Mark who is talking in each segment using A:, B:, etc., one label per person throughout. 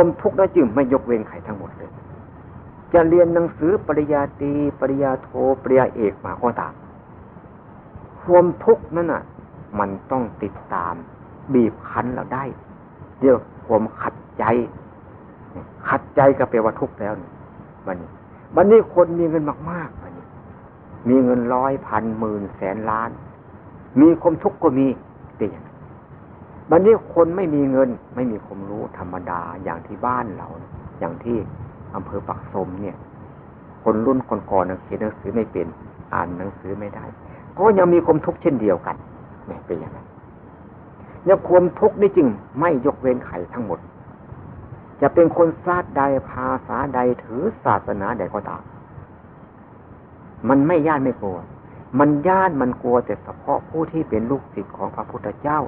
A: ความทุกข์นั้นจึงไม่ยกเว้นใครทั้งหมดเลย จะเรียนหนังสือปริญาตรีปริญาโทปริญาเอกมาก็ตามความทุกข์นั้นอะ มันต้องติดตาม บีบคั้นเราได้เดี๋ยวความขัดใจ ขัดใจก็แปลว่าทุกข์แล้วมันนี้วันนี้คนมีเงินมากๆวันนี้ มีเงินร้อยพันหมื่นแสนล้าน มีความทุกข์ก็มีเป็นอย่าง วันนี้คนไม่มีเงิน ไม่มีความรู้ธรรมดาอย่างที่บ้านเรา อย่างที่อำเภอปักสมเนี่ย คนรุ่นก่อนๆเขียนหนังสือไม่เป็น อ่านหนังสือไม่ได้ ก็ยังมีความทุกข์เช่นเดียวกันเนี่ยเป็นอย่างนั้นเนี่ยความทุกข์นี่จึงไม่ยกเว้นไขทั้งหมด จะเป็นคนชาติใดภาษาใดถือศาสนาใดก็ตามมันไม่ย่านไม่กลัว มันย่านมันกลัวแต่เฉพาะผู้ที่เป็นลูกศิษย์ของพระพุทธเจ้า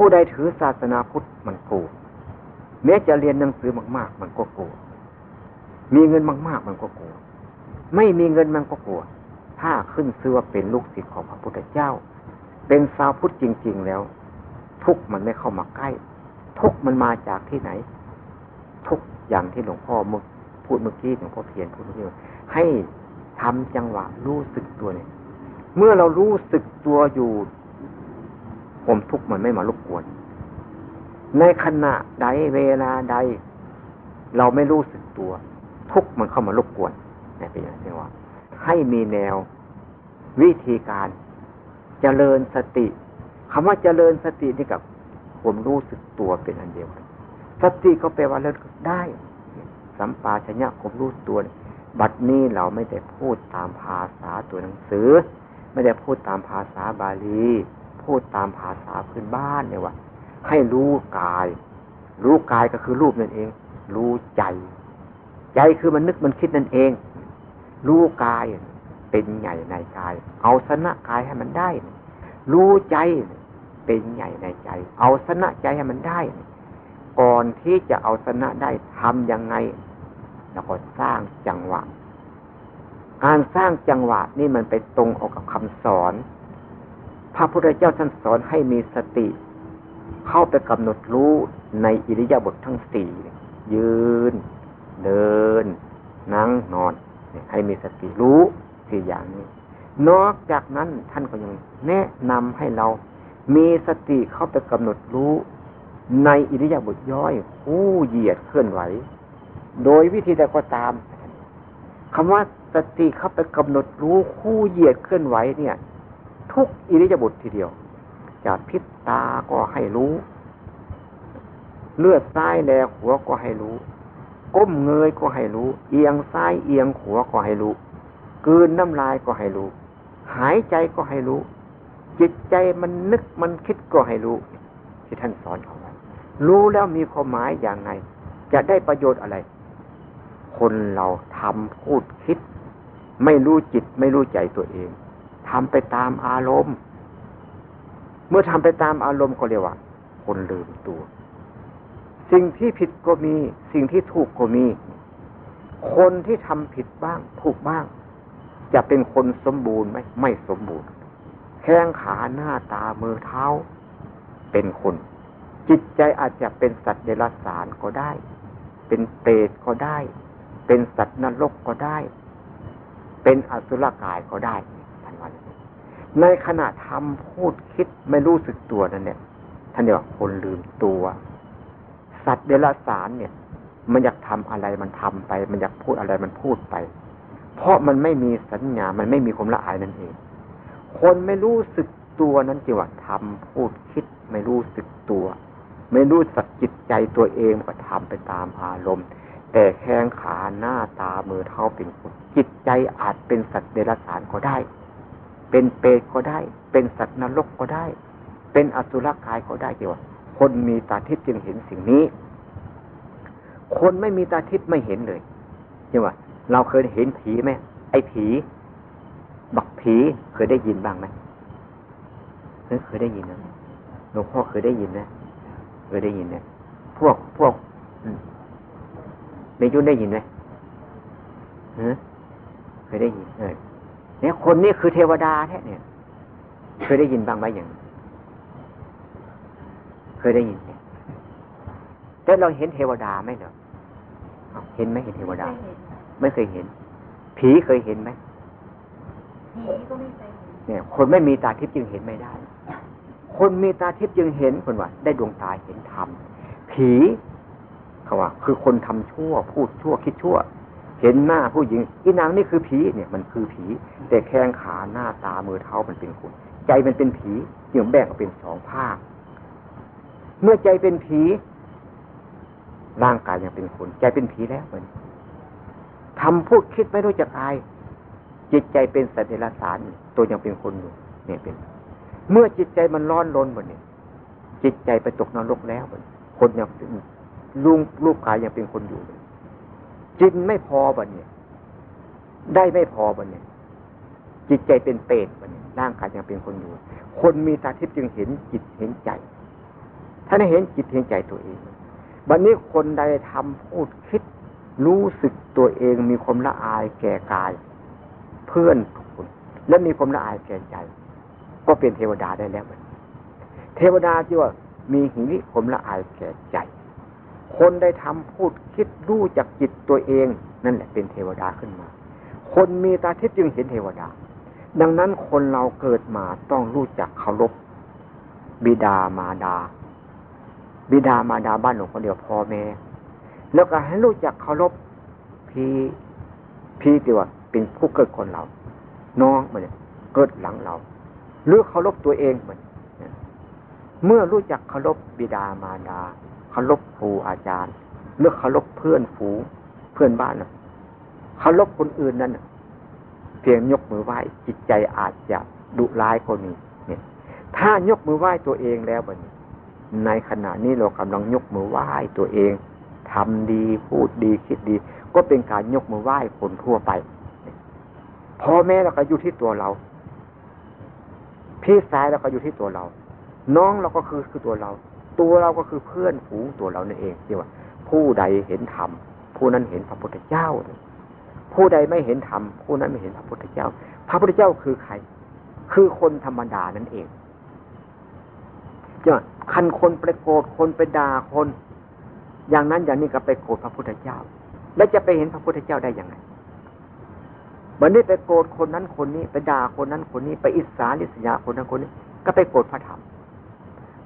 A: ผู้ใดถือศาสนาพุทธมันกลัวแม้จะเรียนหนังสือมากๆ มันก็กลัว มีเงินมากๆ มันก็กลัว ไม่มีเงินมันก็กลัว ถ้าขึ้นเสื้อเป็นลูกศิษย์ของพระพุทธเจ้า เป็นสาวพุทธจริง ๆ แล้ว ทุกมันไม่เข้ามาใกล้ ทุกมันมาจากที่ไหน ทุกอย่างที่หลวงพ่อมึกพูดเมื่อกี้หลวงพ่อเพียรพูดเมื่อกี้ให้ทำจังหวะรู้สึกตัวเนี่ย เมื่อเรารู้สึกตัวอยู่ ผมทุกข์มันไม่มารบกวน ในขณะใดเวลาใด เราไม่รู้สึกตัว ทุกข์มันเข้ามารบกวนนี่เป็นอย่างนี้ว่า ให้มีแนววิธีการเจริญสติคำว่าเจริญสตินี่กับผมรู้สึกตัวเป็นอันเดียวกันสติก็แปลว่าเลิศได้ สัมปาชญะผมรู้ตัว บัดนี้เราไม่ได้พูดตามภาษาตัวหนังสือ ไม่ได้พูดตามภาษาบาลี พูดตามภาษาพื้นบ้านเนี่ยว่า ให้รู้กาย รู้กายก็คือรูปนั่นเอง รู้ใจ ใจคือมันนึกมันคิดนั่นเอง รู้กายเป็นใหญ่ในกาย เอาชนะกายให้มันได้ รู้ใจเป็นใหญ่ในใจ เอาชนะใจให้มันได้ ก่อนที่จะเอาชนะได้ทำยังไงแล้วก็สร้างจังหวะ การสร้างจังหวะนี่มันไปตรงออกกับคำสอน พระพุทธเจ้าท่านสอนให้มีสติ เข้าไปกำหนดรู้ในอิริยาบถททั้งสี่ยืน เดิน นั่งนอนให้มีสติรู้สี่อย่างนี้ นอกจากนั้นท่านก็ยังแนะนำให้เรามีสติเข้าไปกำหนดรู้ในอิริยาบถย่อยคู่เหยียดเคลื่อนไหว โดยวิธีใดก็ตามคำว่าสติเข้าไปกำหนดรู้คู่เหยียดเคลื่อนไหวเนี่ย ทุกอิริยาบถทีเดียวจะพิษตาก็ให้รู้ เลือดซ้ายแลหัวก็ให้รู้ ก้มเงยก็ให้รู้ เอียงซ้ายเอียงหัวก็ให้รู้กืนน้ำลายก็ให้รู้ หายใจก็ให้รู้ จิตใจมันนึกมันคิดก็ให้รู้ ที่ท่านสอนเขาไว้รู้แล้วมีความหมายอย่างไงจะได้ประโยชน์อะไร คนเราทำพูดคิด ไม่รู้จิตไม่รู้ใจตัวเอง ทำไปตามอารมณ์ เมื่อทำไปตามอารมณ์ก็เรียกว่า คนลืมตัว สิ่งที่ผิดก็มี สิ่งที่ถูกก็มี คนที่ทำผิดบ้าง ถูกบ้าง จะเป็นคนสมบูรณ์ไหมไม่สมบูรณ์ แข้งขาหน้าตามือเท้า เป็นคน จิตใจอาจจะเป็นสัตว์เดรัจฉานก็ได้ เป็นเปรตก็ได้ เป็นสัตว์นรกก็ได้ เป็นอสุรกายก็ได้ ในขณะทำพูดคิดไม่รู้สึกตัวนั่นเนี่ยท่านเรียกว่าคนลืมตัว สัตว์เดรัจฉานเนี่ย มันอยากทำอะไรมันทำไป มันอยากพูดอะไรมันพูดไป เพราะมันไม่มีสัญญา มันไม่มีความละอายนั่นเอง คนไม่รู้สึกตัวนั้นจิว่าทำพูดคิดไม่รู้สึกตัว ไม่รู้สักจิตใจตัวเองก็ทำไปตามอารมณ์ แต่แข้งขาหน้าตามือเท้าเป็นคนจิตใจอาจเป็นสัตว์เดรัจฉานก็ได้ เป็นเปรตก็ได้ เป็นสัตว์นรกก็ได้ เป็นอสุรกายก็ได้เกี่ยวคนมีตาทิพย์จึงเห็นสิ่งนี้ คนไม่มีตาทิพย์ไม่เห็นเลยใช่ไหมเราเคยเห็นผีไหมไอ้ผีบักผีเคยได้ยินบ้างไหมเคยได้ยินนะหลวงพ่อเคยได้ยินนะเคยได้ยินนะพวกพวกไม่ยุ่นได้ยินไหมเคยได้ยินเออ เนี่ยคนนี้คือเทวดาแท้เนี่ยเคยได้ยินบ้างไหมอย่างเคยได้ยินแต่เราเห็นเทวดาไหมเนาะเห็นไหมเห็นเทวดา ไม่เคยเห็น ผีเคยเห็นไหม
B: ผีก็ไม่เคยเห็น
A: เนี่ย คนไม่มีตาทิพย์จึงเห็นไม่ได้ คนมีตาทิพย์จึงเห็นคนว่า ได้ดวงตาเห็นธรรมผีเขาว่า คือคนทำชั่ว พูดชั่วคิดชั่ว เห็นหน้าผู้หญิงอีนางนี่คือผีเนี่ยมันคือผี แต่แข้งขาหน้าตามือเท้ามันเป็นคนใจมันเป็นผีจึงแบ่งออกเป็นสองภาค เมื่อใจเป็นผีร่างกายยังเป็นคน ใจเป็นผีแล้วมันทำพูดคิดไม่รู้จักอาย จิตใจเป็นสัตว์เดรัจฉานตัวยังเป็นคนอยู่เนี่ยเป็น เมื่อจิตใจมันร้อนรนหมดเนี่ย จิตใจไปตกนรกแล้วมันคนยังลุงรูปกายยังเป็นคนอยู่ จิตไม่พอบันเนี่ย ได้ไม่พอบันเนี่ย จิตใจเป็นเปรตบันเนี่ยร่างกายยังเป็นคนอยู่ คนมีตาทิพย์จึงเห็นจิตเห็นใจ ถ้าได้เห็นจิตเห็นใจตัวเองบันนี้คนใดทำพูดคิด รู้สึกตัวเองมีความละอายแก่กาย เพื่อนทุกคน และมีความละอายแก่ใจ ก็เป็นเทวดาได้แล้วเทวดาที่ว่ามีหิริความละอายแก่ใจ คนได้ทำพูดคิดรู้จักจิตตัวเอง นั่นแหละเป็นเทวดาขึ้นมา คนมีตาทิพย์จึงเห็นเทวดา ดังนั้นคนเราเกิดมาต้องรู้จักเคารพบิดามารดา บิดามารดาบ้านหลวงคนเดียวพ่อแม่ แล้วก็ให้รู้จักเคารพพี่พี่ที่ว่าเป็นผู้เกิดคนเรา น้องมันเนี่ยเกิดหลังเราหรือเคารพตัวเองเหมือนเมื่อรู้จักเคารพบิดามารดา เคารพครูอาจารย์หรือเคารพเพื่อนฝูงเพื่อนบ้านนะเคารพคนอื่นนั่นเพียงยกมือไหว้จิตใจอาจจะดุร้ายคนนี้เนี่ย ถ้ายกมือไหว้ตัวเองแล้วบันในขณะนี้เรากำลังยกมือไหว้ตัวเองทำดีพูดดีคิดดี ก็เป็นการยกมือไหว้คนทั่วไปพ่อแม่เราก็อยู่ที่ตัวเรา พี่ชายเราก็อยู่ที่ตัวเรา น้องเราก็คือคือตัวเรา ตัวเราก็คือเพื่อนฝูงตัวเรานั่นเองที่ว่า ผู้ใดเห็นธรรมผู้นั้นเห็นพระพุทธเจ้า ผู้ใดไม่เห็นธรรมผู้นั้นไม่เห็นพระพุทธเจ้า พระพุทธเจ้าคือใคร คือคนธรรมดานั่นเองจ้ะคันคนไปโกรธคนไปด่าคน อย่างนั้นอย่างนี้ก็ไปโกรธพระพุทธเจ้า แล้วจะไปเห็นพระพุทธเจ้าได้ยังไงวันนี้ไปโกรธคนนั้นคนนี้ ไปด่าคนนั้นคนนี้ ไปอิสาลิษยาคนนั้นคนนี้ ก็ไปโกรธพระธรรม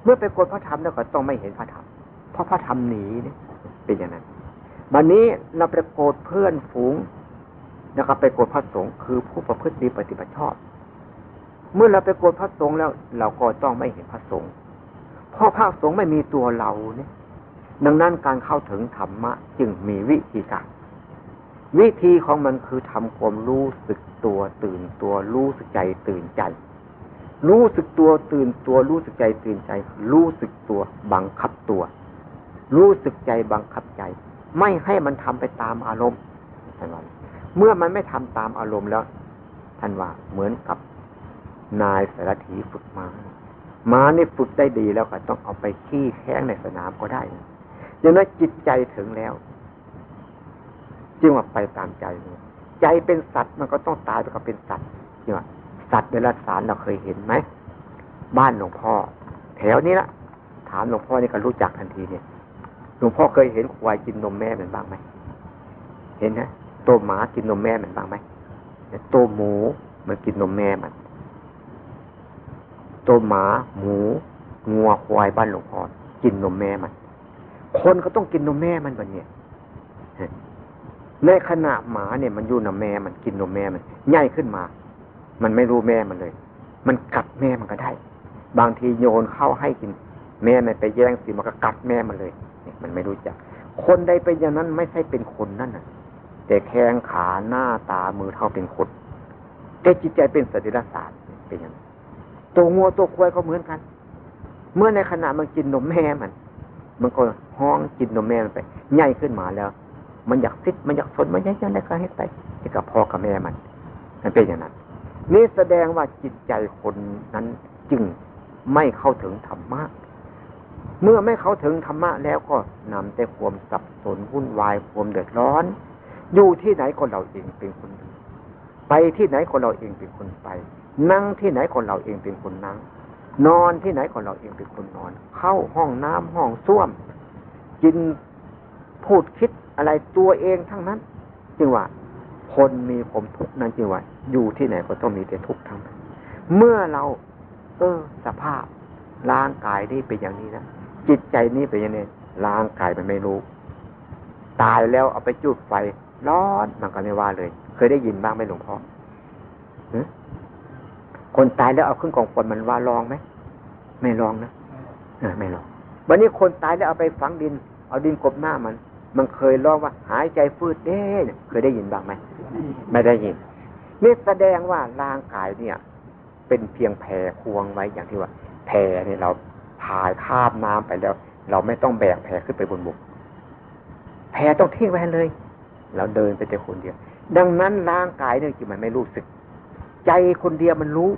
A: เมื่อไปโกรธพระธรรมแล้วก็ต้องไม่เห็นพระธรรม เพราะพระธรรมหนีเนี่ยเป็นอย่างนั้นวันนี้เราไปโกรธเพื่อนฝูงแล้วก็ไปโกรธพระสงฆ์คือผู้ประพฤติดีปฏิบัติชอบ เมื่อเราไปโกรธพระสงฆ์แล้ว เราก็ต้องไม่เห็นพระสงฆ์เพราะพระสงฆ์ไม่มีตัวเราเนี่ย ดังนั้นการเข้าถึงธรรมะจึงมีวิธีการ วิธีของมันคือทำความรู้สึกตัวตื่นตัวรู้สึกใจตื่นใจ รู้สึกตัวตื่นตัว รู้สึกใจตื่นใจ รู้สึกตัวบังคับตัว รู้สึกใจบังคับใจ ไม่ให้มันทำไปตามอารมณ์ท่านว่าเมื่อมันไม่ทำตามอารมณ์แล้ว ท่านว่าเหมือนกับนายสารถีฝึกมาม้านี่ฝึกได้ดีแล้วก็ต้องเอาไปขี้แข้งในสนามก็ได้ยังนั้นจิตใจถึงแล้วจึงว่าไปตามใจ ใจเป็นสัตว์มันก็ต้องตายไปกับเป็นสัตว์จึงว่า สัตว์เดรัจฉานเราเคยเห็นไหมบ้านหลวงพ่อ แถวนี้ละถามหลวงพ่อนี่ก็รู้จักทันทีเนี่ยหลวงพ่อเคยเห็นควายกินนมแม่มันบ้างไหมเห็นนะตัวหมากินนมแม่มันบ้างไหมตัวหมูมันกินนมแม่มันตัวหมาหมูงัวควายบ้านหลวงพ่อกินนมแม่มัน คนก็ต้องกินนมแม่มันแบบนี้ในขณะหมาเนี่ยมันอยู่นมแม่มันกินนมแม่มันใหญ่ขึ้นมา มันไม่รู้แม่มันเลย มันกัดแม่มันก็ได้ บางทีโยนเข้าให้กิน แม่มันไปแย่งสิมันก็กัดแม่มันเลยเนี่ยมันไม่รู้จัก คนใดเป็นอย่างนั้นไม่ใช่เป็นคนนั่นน่ะ แต่แขงขาหน้าตามือเท้าเป็นคนแต่จิตใจเป็นสติรศาสตร์เป็นอย่างตัวงัวตัวควายก็เหมือนกัน เมื่อในขณะมันกินนมแม่มัน มันก็ห้องกินนมแม่มันไปใหญ่ขึ้นมาแล้ว มันอยากซิดมันอยากสนมันยังยังได้ก็ให้ไปให้กับพ่อกับแม่มันมันเป็นอย่างนั้น นี่แสดงว่าจิตใจคนนั้นจึงไม่เข้าถึงธรรมะ เมื่อไม่เข้าถึงธรรมะแล้วก็นำแต่ความสับสนวุ่นวายความเดือดร้อน อยู่ที่ไหนคนเราเองเป็นคนไปที่ไหนคนเราเองเป็นคนไป นั่งที่ไหนคนเราเองเป็นคนนั่ง นอนที่ไหนคนเราเองเป็นคนนอน เข้าห้องน้ำห้องส้วมกินพูดคิดอะไรตัวเองทั้งนั้น จึงว่า คนมีผมทุกข์นั้นจึงว่าอยู่ที่ไหนก็ต้องมีแต่ทุกข์ทั้งนั้นเมื่อเรา เออ สภาพร่างกายนี่เป็นอย่างนี้นะจิตใจนี่เป็นอย่างนี้ร่างกายมันไม่รู้ ตายแล้วเอาไปจุดไฟร้อนมันก็ไม่ว่าเลย เคยได้ยินบ้างไหมหลวงพ่อคนตายแล้วเอาขึ้นกองฟอนมันว่าลองไหมไม่ลองนะไม่ลองวันนี้คนตายแล้วเอาไปฝังดิน เอาดินกบหน้ามัน มันเคยลองว่าหายใจฟืดเด้เคยได้ยินบ้างไหม ไม่ได้ยินนี่แสดงว่าร่างกายเนี่ย เป็นเพียงแพควงไว้อย่างที่ว่า แพเนี่ยเราพายข้ามน้ำไปแล้ว เราไม่ต้องแบกแพขึ้นไปบนบกแพต้องทิ้งไว้เลย เราเดินไปแต่คนเดียว ดังนั้นร่างกายเนี่ยจิมันไม่รู้สึก ใจคนเดียวมันรู้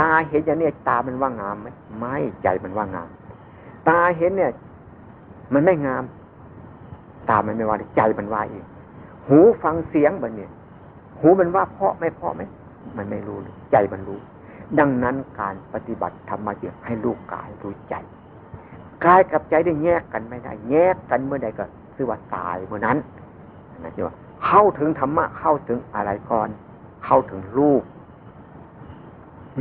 A: ตาเห็นอย่างนี้ตามันว่างามไหมไม่ใจมันว่างาม ตาเห็นเนี่ย มันไม่งาม ตามันไม่ว่าใจมันว่าเองหูฟังเสียงแบบนี้ หูมันว่าเพาะไม่เพาะไหมมันไม่รู้ใจมันรู้ ดังนั้นการปฏิบัติธรรมะจึงให้ลูกกายรู้ใจกายกับใจได้แยกกันไม่ได้ แยกกันเมื่อใดก็คือว่าตายเมื่อนั้นนะที่ว่าเข้าถึงธรรมะเข้าถึงอะไรก่อน เข้าถึงรูป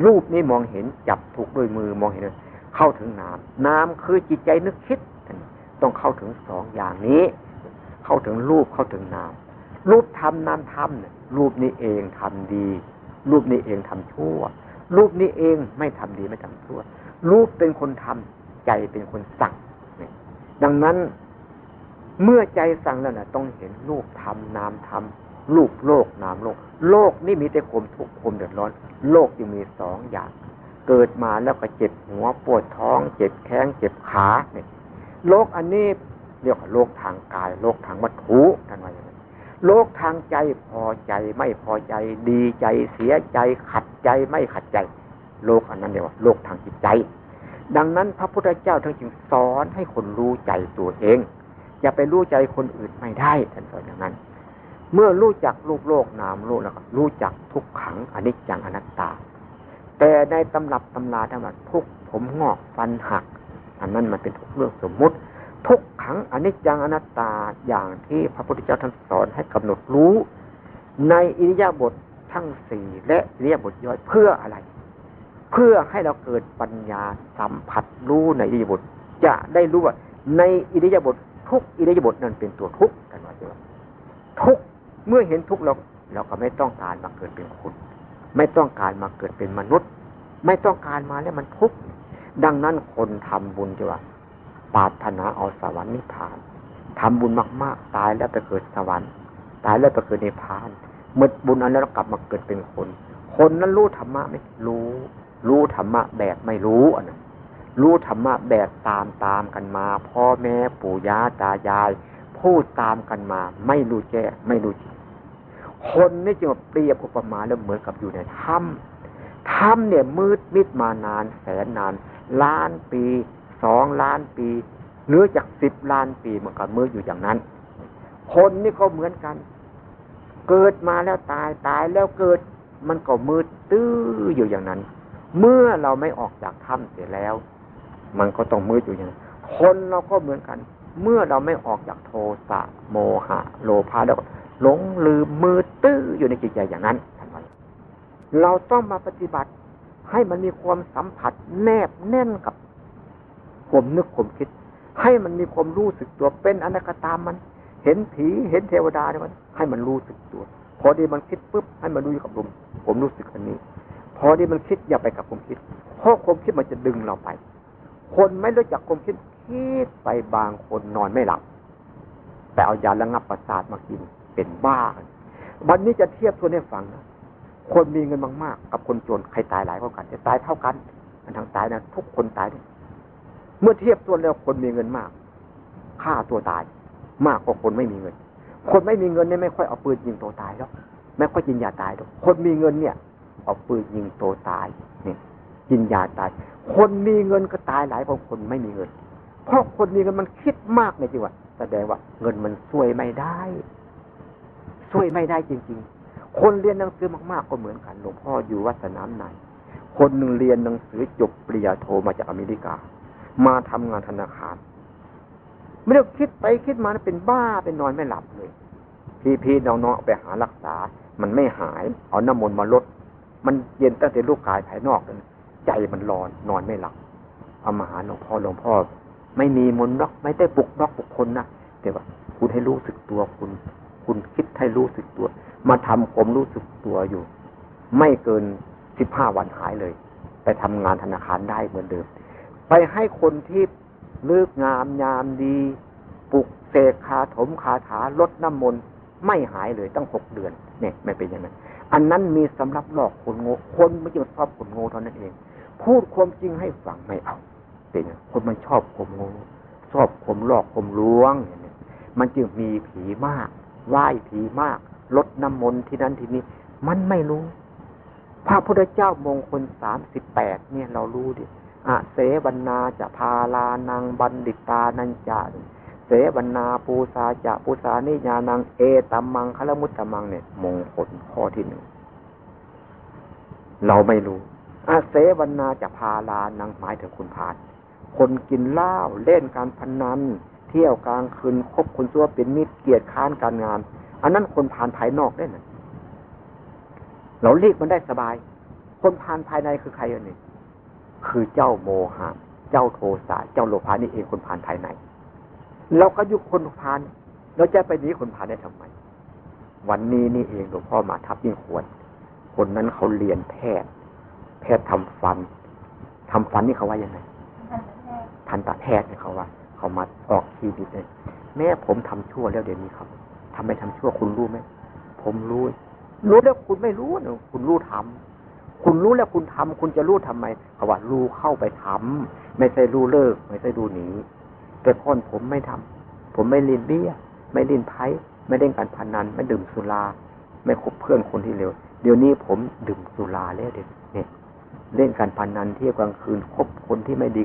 A: รูปนี้มองเห็นจับถูกด้วยมือมองเห็นเข้าถึงนามนามคือจิตใจนึกคิด ต้องเข้าถึงสองอย่างนี้ เข้าถึงรูปเข้าถึงนาม รูปทำนามทำเนี่ยรูปนี้เองทำดี รูปนี้เองทำชั่ว รูปนี้เองไม่ทำดีไม่ทำชั่ว รูปเป็นคนทำใจเป็นคนสั่งดังนั้นเมื่อใจสั่งแล้วนะต้องเห็นรูปธรรมนามธรรมรูปโลกนามโลก โลกนี่มีแต่ความทุกข์ความเดือดร้อน โลกยังมีสองอย่าง เกิดมาแล้วก็เจ็บหัวปวดท้อง เจ็บแข้งเจ็บขาเนี่ยโลกอันนี้เรียกว่าโลกทางกาย โลกทางวัตถุท่านว่าอย่างนี้ โลกทางใจพอใจไม่พอใจ ดีใจเสียใจ ขัดใจไม่ขัดใจ โลกอันนั้นเรียกว่าโลกทางจิตใจ ดังนั้นพระพุทธเจ้าทั้งจึงสอนให้คนรู้ใจตัวเองจะไปรู้ใจคนอื่นไม่ได้ท่านสอนอย่างนั้น เมื่อรู้จักรูปโลกนามโลกแล้วก็รู้จักทุกขังอนิจจังอนัตตา แต่ในตำรับตำราธรรมทุกผมงอกฟันหัก อันนั้นมันเป็นทุกเรื่องสมมุติ ทุก ขังอนิจจังอนัตตาอย่างที่พระพุทธเจ้าท่านสอนให้กำหนดรู้ ในอิริยาบถททั้งสี่และอิริยาบถย่อยเพื่ออะไร เพื่อให้เราเกิดปัญญาสัมผัสรู้ในอิริยาบถจะได้รู้ว่าในอิริยาบถทุกอิริยาบถนั้นเป็นตัวทุกข์กันว่าจะทุกเมื่อเห็นทุกข์เราเราก็ไม่ต้องการมาเกิดเป็นคนไม่ต้องการมาเกิดเป็นมนุษย์ ไม่ต้องการมาแล้วมันทุกข์ดังนั้นคนทำบุญจะว่า ปาถนาเอาสวรรค์นิพพานทำบุญมาก ๆ ตายแล้วไปเกิดสวรรค์ ตายแล้วไปเกิดนิพพานเมื่อบุญอันแล้วกลับมาเกิดเป็นคน คนนั้นรู้ธรรมะไหมรู้ รู้ธรรมะแบบไม่รู้อันนั้นรู้ธรรมะแบบตามตามกันมา พ่อแม่ปู่ย่าตายาย พูดตามกันมา ไม่รู้แจ้ไม่รู้จริงคนนี่จึงเปรียบอุปมาแล้วเหมือนกับอยู่ในถ้ำถ้ำเนี่ยมืดมิดมานานแสนนาน ล้านปี สองล้านปีเนื้อจากสิบล้านปีมันก็มืดอยู่อย่างนั้น คนนี่ก็เหมือนกัน เกิดมาแล้วตายตายแล้วเกิด มันก็มืดตื้ออยู่อย่างนั้น เมื่อเราไม่ออกจากถ้ำเสียแล้ว มันก็ต้องมืดอยู่อย่างนั้น คนเราก็เหมือนกัน เมื่อเราไม่ออกจากโทสะโมหะ โลภะแล้วหลงลืมมืดตื้ออยู่ในจิตใจอย่างนั้นทำไมเราต้องมาปฏิบัติให้มันมีความสัมผัสแนบแน่นกับ ผมนึกผมคิด ให้มันมีความรู้สึกตัวเป็นอนัตตามมัน เห็นผีเห็นเทวดาเนี่ยมัน ให้มันรู้สึกตัว พอดีมันคิดปุ๊บให้มันรู้กับลมผมรู้สึกอันนี้ พอดีมันคิดอย่าไปกับผมคิดเพราะความคิดมันจะดึงเราไป คนไม่รู้จักความคิดคิดไปบางคนนอนไม่หลับ แต่เอายาระงับประสาทมากินเป็นบ้าวันนี้จะเทียบตัวให้ฟังนะคนมีเงินมากๆ กับคนจนใครตายหลายกว่ากันจะตายเท่ากัน มันทางตายนะทุกคนตายเลย เมื่อเทียบตัวแล้วคนมีเงินมากฆ่าตัวตาย มากกว่าคนไม่มีเงิน คนไม่มีเงินเนี่ยไม่ค่อยเอาปืนยิงตัวตายแล้วไม่ค่อยยิงยาตายหรอกคนมีเงินเนี่ย เอาปืนยิงตัวตายเนี่ยกินยาตาย คนมีเงินก็ตายหลายกว่าคนไม่มีเงิน เพราะคนมีเงินมันคิดมากในจริงว่าแสดงว่าเงินมันช่วยไม่ได้ ช่วยไม่ได้จริง ๆ คนเรียนหนังสือมากๆก็เหมือนกันหลวงพ่ออยู่วัดสนามในคนหนึ่งเรียนหนังสือจบปริญญาโทมาจากอเมริกา มาทำงานธนาคาร ไม่ได้คิดไปคิดมาเป็นบ้าเป็นนอนไม่หลับเลย พี่พี่น้องๆไปหารักษา มันไม่หาย เอาน้ำมนต์มาลด มันเย็นตั้งแต่ลูกกายภายนอกเลยใจมันร้อนนอนไม่หลับเอามาหาหลวงพ่อหลวงพ่อ ไม่มีมนต์หรอกไม่ได้ปลุกนอกปลุกคนนะแต่ว่าคุณให้รู้สึกตัวคุณ คุณคิดให้รู้สึกตัว มาทำผมรู้สึกตัวอยู่ ไม่เกินสิบห้าวันหายเลย ไปทำงานธนาคารได้เหมือนเดิม ไปให้คนที่เลือกงามยามดีปลุกเสกคาถมคาถาลดน้ำมนต์ไม่หายเลยตั้งหกเดือนเนี่ยไม่เป็นอย่างนั้นอันนั้นมีสำหรับหลอกคนโง่คนไม่ใช่ชอบคนโง่เท่านั้นเอง พูดความจริงให้ฟังไม่เอาเป็นคนมันชอบความโง่ชอบความหลอกความลวงเนี่ยมันจึงมีผีมากไหว้ผีมากลดน้ำมนต์ที่นั้นที่นี้ มันไม่รู้ พระพุทธเจ้ามงคลสามสิบแปดเนี่ยเรารู้ดิ อะเสวนาจะพาลานังบัณฑิตานันจาเสวนาปูซาจะปูซานิญานังเอตัมมังคลมุตตมังเนี่ยมงคลข้อที่หนึ่งเราไม่รู้อาเสวนาจะพาลานังหมายถึงคุณพานคนกินเหล้าเล่นการพนัน เที่ยวกลางคืนคบคนซัวเป็นมิตรเกียรติค้านการงาน อันนั้นคนผ่านภายนอกได้นะเราเรียกมันได้สบาย คนผ่านภายในคือใครอันนี้ คือเจ้าโมหะ เจ้าโทสะเจ้าโลภานี่เองคนผ่านภายในเราก็ยุคคนผ่านเราจะไปนี้คนผ่านได้ทำไม วันนี้นี่เองหลวงพ่อมาทับยิ่งควร คนนั้นเขาเรียนแพทย์ แพทย์ทำฟันทำฟันนี่เขาว่ายังไงทันตแพทย์เนี่ยเขาว่า เขามาออกคีดิตเลยแม่ผมทำชั่วแล้วเดี๋ยวนี้ครับทำไมทำชั่วคุณรู้ไหมผมรู้ รู้แล้วคุณไม่รู้นะคุณรู้ทำ คุณรู้แล้วคุณทำคุณจะรู้ทำไมเขาว่ารู้เข้าไปทำไม่ใช่รู้เลิก ไม่ใช่ดูหนีแต่พอนผมไม่ทำผมไม่ลินเบี้ย ไม่ลินไพ่ไม่เล่นการพนัน ไม่ดื่มสุรา ไม่คบเพื่อนคนที่เร็ว เดี๋ยวนี้ผมดื่มสุราแล้วเด็กเนี่ยเล่นการพนันเที่ยวกลางคืนคบคนที่ไม่ดี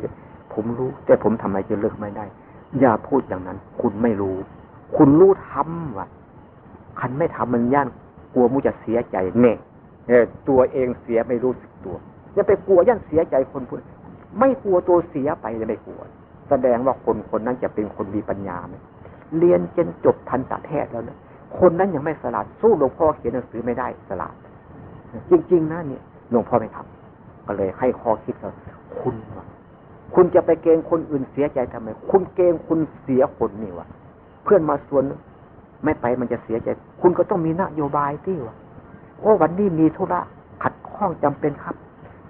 A: ผมรู้ แต่ผมทำไมจะเลิกไม่ได้ อย่าพูดอย่างนั้น คุณไม่รู้ คุณรู้ทำว่ะคันไม่ทำมันย่านกลัวมูจะเสียใจเน่ ตัวเองเสียไม่รู้สึกตัวจะไปกลัวย่านเสียใจคนพูดไม่กลัวตัวเสียไปจะไม่กลัว แสดงว่าคนคนนั้นจะเป็นคนมีปัญญาไหมเรียนจนจบทันตแพทย์แล้วนะคนนั้นยังไม่สลาดสู้หลวงพ่อเขียนหนังสือไม่ได้สลาดจริง ๆนะเนี่ยหลวงพ่อไม่ทำก็เลยให้ข้อคิดว่าคุณวะคุณจะไปเกงคนอื่นเสียใจทำไม คุณเกงคุณเสียคนนี่วะเพื่อนมาส่วนไม่ไปมันจะเสียใจ คุณก็ต้องมีนโยบายที่วะ โอ้วันนี้มีธุระขัดข้องจำเป็นครับ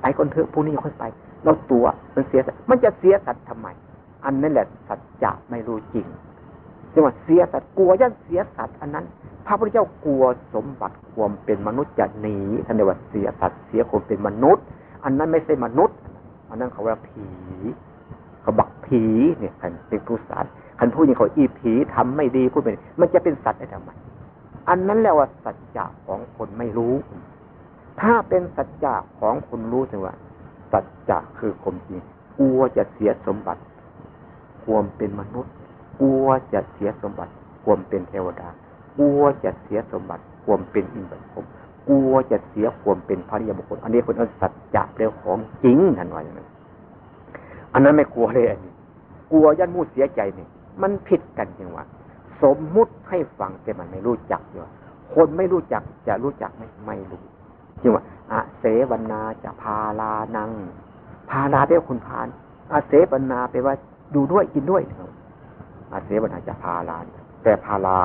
A: ไปคนเถอะพรุ่งนี้ค่อยไป เราตัวมันเสียมันจะเสียสัตว์ทำไม อันนั้นแหละสัจจะไม่รู้จริงจังหวะเสียสัตว์กลัวยันเสียสัตว์อันนั้น พระพุทธเจ้ากลัวสมบัติความเป็นมนุษย์จะหนีท่านเรียกว่าเสียสัตว์เสียคนเป็นมนุษย์ อันนั้นไม่ใช่มนุษย์ อันนั้นเขาว่าผีเขาบักผีเนี่ยคันเป็นผู้สารคันพูดอย่างเขาอีผีทำไม่ดีพูดไปมันจะเป็นสัตว์ได้ทำไม อันนั้นแล้วว่าสัจจะของคนไม่รู้ ถ้าเป็นสัจจะของคนรู้ถึงว่า สัจจะคือความจริงกลัวจะเสียสมบัติ ความเป็นมนุษย์กลัวจะเสียสมบัติ ความเป็นเทวดากลัวจะเสียสมบัติ ความเป็นอินทร์ภพกลัวจะเสียความเป็นพระริยบุคคล อันนี้คนเอาสัจจะเรื่องของจริงท่นว่าอย่างนั้นอันนั้นไม่กลัวเลยอันนี้กลัวยันมูดเสียใจนี่มันผิดกันจริงว่า สมมุติให้ฟังแต่มันไม่รู้จักอยู่คนไม่รู้จักจะรู้จักไหมไม่รู้จริงว่าอาเสวนาจะพาลานัง พาลาเป็นคนพานอาเสวนาแปลว่าดูด้วยกินด้วยอาเสวนาจะพาลาแต่พาลา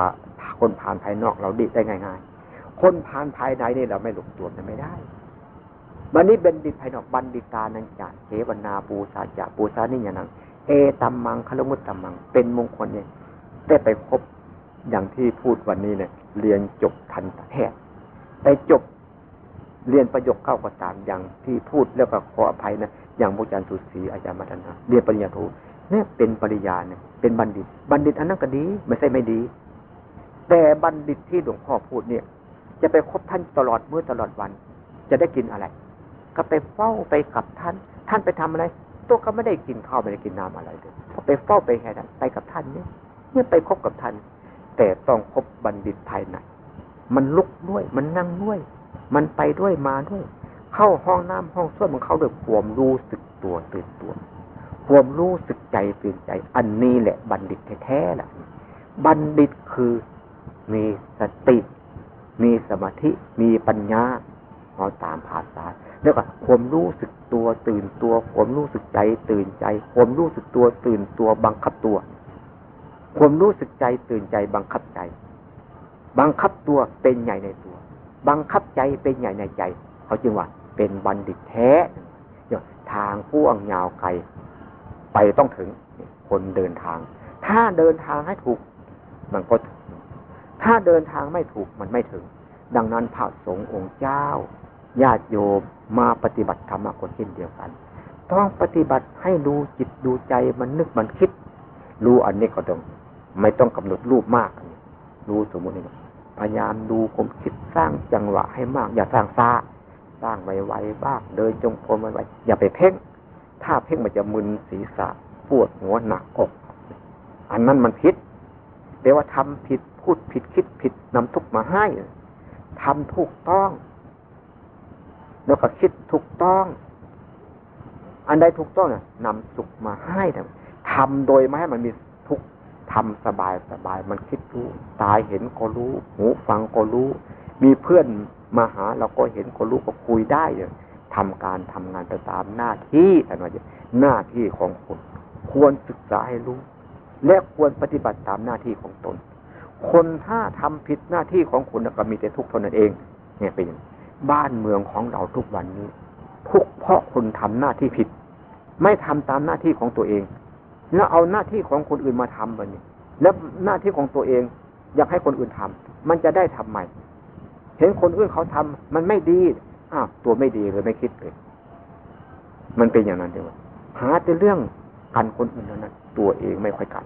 A: คนผ่านภายนอกเราดีได้ง่ายๆ คนผ่านภายในนี่เราไม่หลงตัวมันไม่ได้วันนี้เป็นดิภายนอกบัณฑิตานันจะเสวนาปูสาจะปูสานี่อย่างนั้นเอตัมมังคลมุตตัมมัง เป็นมงคลเนี่ย ได้ไปพบอย่างที่พูดวันนี้เนี่ย เรียนจบทันตแพทย์ไปจบเรียนประโยคเข้าก็ตามอย่างที่พูดแล้วก็ขออภัยนะอย่างพระอาจารย์สุสีอาจารย์มัทนาเรียนปริญญาโทเนี่ยเป็นปริญญาเนี่ยเป็นบัณฑิต บัณฑิตอันนั้นก็ดี ไม่ใช่ไม่ดี แต่บัณฑิตที่หลวงพ่อพูดเนี่ย จะไปคบท่านตลอดเมื่อตลอดวัน จะได้กินอะไร ก็ไปเฝ้าไปกับท่าน ท่านไปทำอะไร ตัวก็ไม่ได้กินข้าวไม่ได้กินน้ำอะไรเลยไปเฝ้าไปแค่นั้นไปกับท่านเนี่ย เนี่ยไปคบกับท่าน แต่ต้องคบบัณฑิตภายในมันลุกด้วย มันนั่งด้วย มันไปด้วยมาด้วย เข้าห้องน้ำห้องส้วมมันเข้าด้วยความรู้สึกตัวตื่นตัวคความรู้สึกใจตื่นใจ อันนี้แหละบัณฑิตแท้ๆล่ะ บัณฑิตคือมีสติ มีสมาธิ มีปัญญาเอาตามภาษาแล้วก็ความรู้สึกตัวตื่นตัวความรู้สึกใจตื่นใจความรู้สึกตัวตื่นตัวบังคับตัว ความรู้สึกใจตื่นใจบังคับใจ บังคับตัวเป็นใหญ่ในตัว บังคับใจเป็นใหญ่ในใจ เขาจึงว่า เป็นบัณฑิตแท้ทางพ่วงยาวไกล ไปต้องถึงคนเดินทาง ถ้าเดินทางให้ถูก มันก็ถึง ถ้าเดินทางไม่ถูกมันไม่ถึง ดังนั้นพระสงฆ์องค์เจ้า ญาติโยมมาปฏิบัติธรรมคนเช่นเดียวกัน ต้องปฏิบัติให้ดูจิตดูใจมันนึกมันคิด รู้อันนี้ก็ต้อง ไม่ต้องกำหนดรูปมากรู้สมมตินี่พยายามดูผมคิดสร้างจังหวะให้มาก อย่าสร้างซาสร้างไวๆบ้างเดินจงกรมไวๆอย่าไปเพ่ง ถ้าเพ่งมันจะมึนศีรษะปวดหัวหนักอก อันนั้นมันผิดแต่ว่าทำผิดพูดผิดคิดผิดนำทุกมาให้ทำถูกต้อง แล้วก็คิดถูกต้อง อันใดถูกต้องเนี่ยนำสุขมาให้ทำโดยไม่ให้มันมีทุก ทำสบายสบายมันคิดรู้ตายเห็นก็รู้ หูฟังก็รู้ มีเพื่อนมาหาเราก็เห็นก็รู้ก็คุยได้เลยทำการทำงานไปตามหน้าที่แต่ว่าหน้าที่ของคุณควรศึกษาให้รู้ และควรปฏิบัติตามหน้าที่ของตน คนถ้าทำผิดหน้าที่ของคุณก็มีแต่ทุกข์เท่านั้นเอง เนี่ยเป็นบ้านเมืองของเราทุกวันนี้ทุกเพราะคนทำหน้าที่ผิด ไม่ทำตามหน้าที่ของตัวเอง แล้วเอาหน้าที่ของคนอื่นมาทำแบบนี้ แล้วหน้าที่ของตัวเอง อยากให้คนอื่นทำมันจะได้ทำใหม่ เห็นคนอื่นเขาทำมันไม่ดีอ้าวตัวไม่ดีเลยไม่คิดเลย มันเป็นอย่างนั้นเดียวหาแต่เรื่องกันคนอื่นนั้น ตัวเองไม่ค่อยกัน